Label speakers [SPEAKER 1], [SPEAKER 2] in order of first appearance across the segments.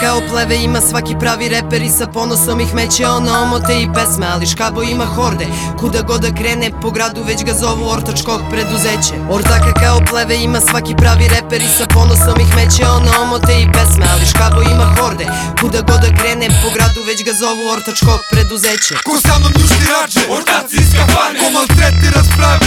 [SPEAKER 1] kao pleve ima svaki pravi reper i sa ponosom ih meće ono omote i pesme Ali škabo ima horde, kuda god da krene po gradu već ga zovu ortačkog preduzeće. Ortaka kao pleve ima svaki pravi reper i sa ponosom ih meće ono omote i pesme Ali škabo ima horde, kuda god da krene po gradu već ga zovu ortačkog preduzeće.
[SPEAKER 2] Ko sa mnom njušti rađe,
[SPEAKER 3] Ortaci iz kafane.
[SPEAKER 2] Ko maltretira sprave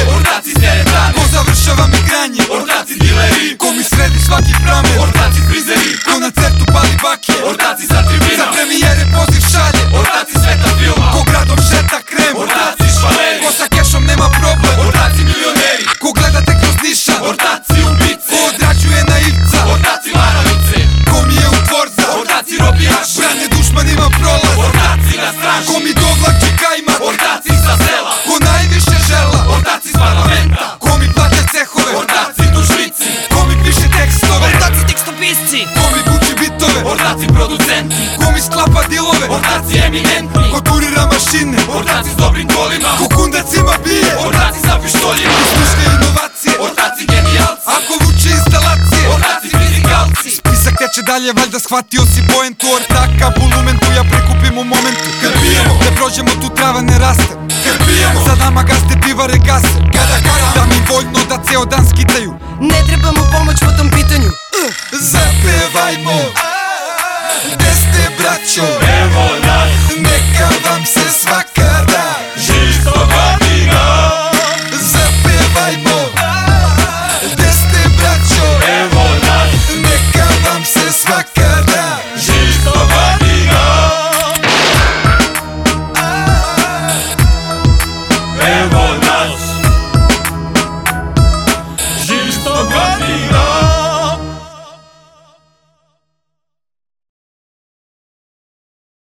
[SPEAKER 3] Ortaci producenti.
[SPEAKER 2] Ko mi sklapa dilove
[SPEAKER 3] Ortaci eminentni.
[SPEAKER 2] Ko turira mašine,
[SPEAKER 3] Ortaci s dobrim kolima.
[SPEAKER 2] ko kundacima bije.
[SPEAKER 3] Ortaci sa pištoljima.
[SPEAKER 2] Slušne inovacije,
[SPEAKER 3] Ortaci genijalci.
[SPEAKER 2] Ako vuče instalacije.
[SPEAKER 3] Ortaci fizikalci.
[SPEAKER 2] Spisak teče dalje, valjda shvatio si poentu Ortaka, bulumentu, ja prikupim u momentu. Kad pijemo, ne prođemo tu trava ne raste. Kad pijemo, za nama gazde pivare gase. Kada kada, da mi voljno da ceo dan skitaju.
[SPEAKER 1] Ne treba mu pomoć po tom pitanju.
[SPEAKER 2] Zapevajmo braćo
[SPEAKER 3] Evo nas.
[SPEAKER 2] Neka vam se svaka da
[SPEAKER 3] Žisto godina
[SPEAKER 2] Zapevajmo. Gde ste braćo?
[SPEAKER 3] Evo nas.
[SPEAKER 2] Neka vam se svaka da
[SPEAKER 3] Žisto godina Evo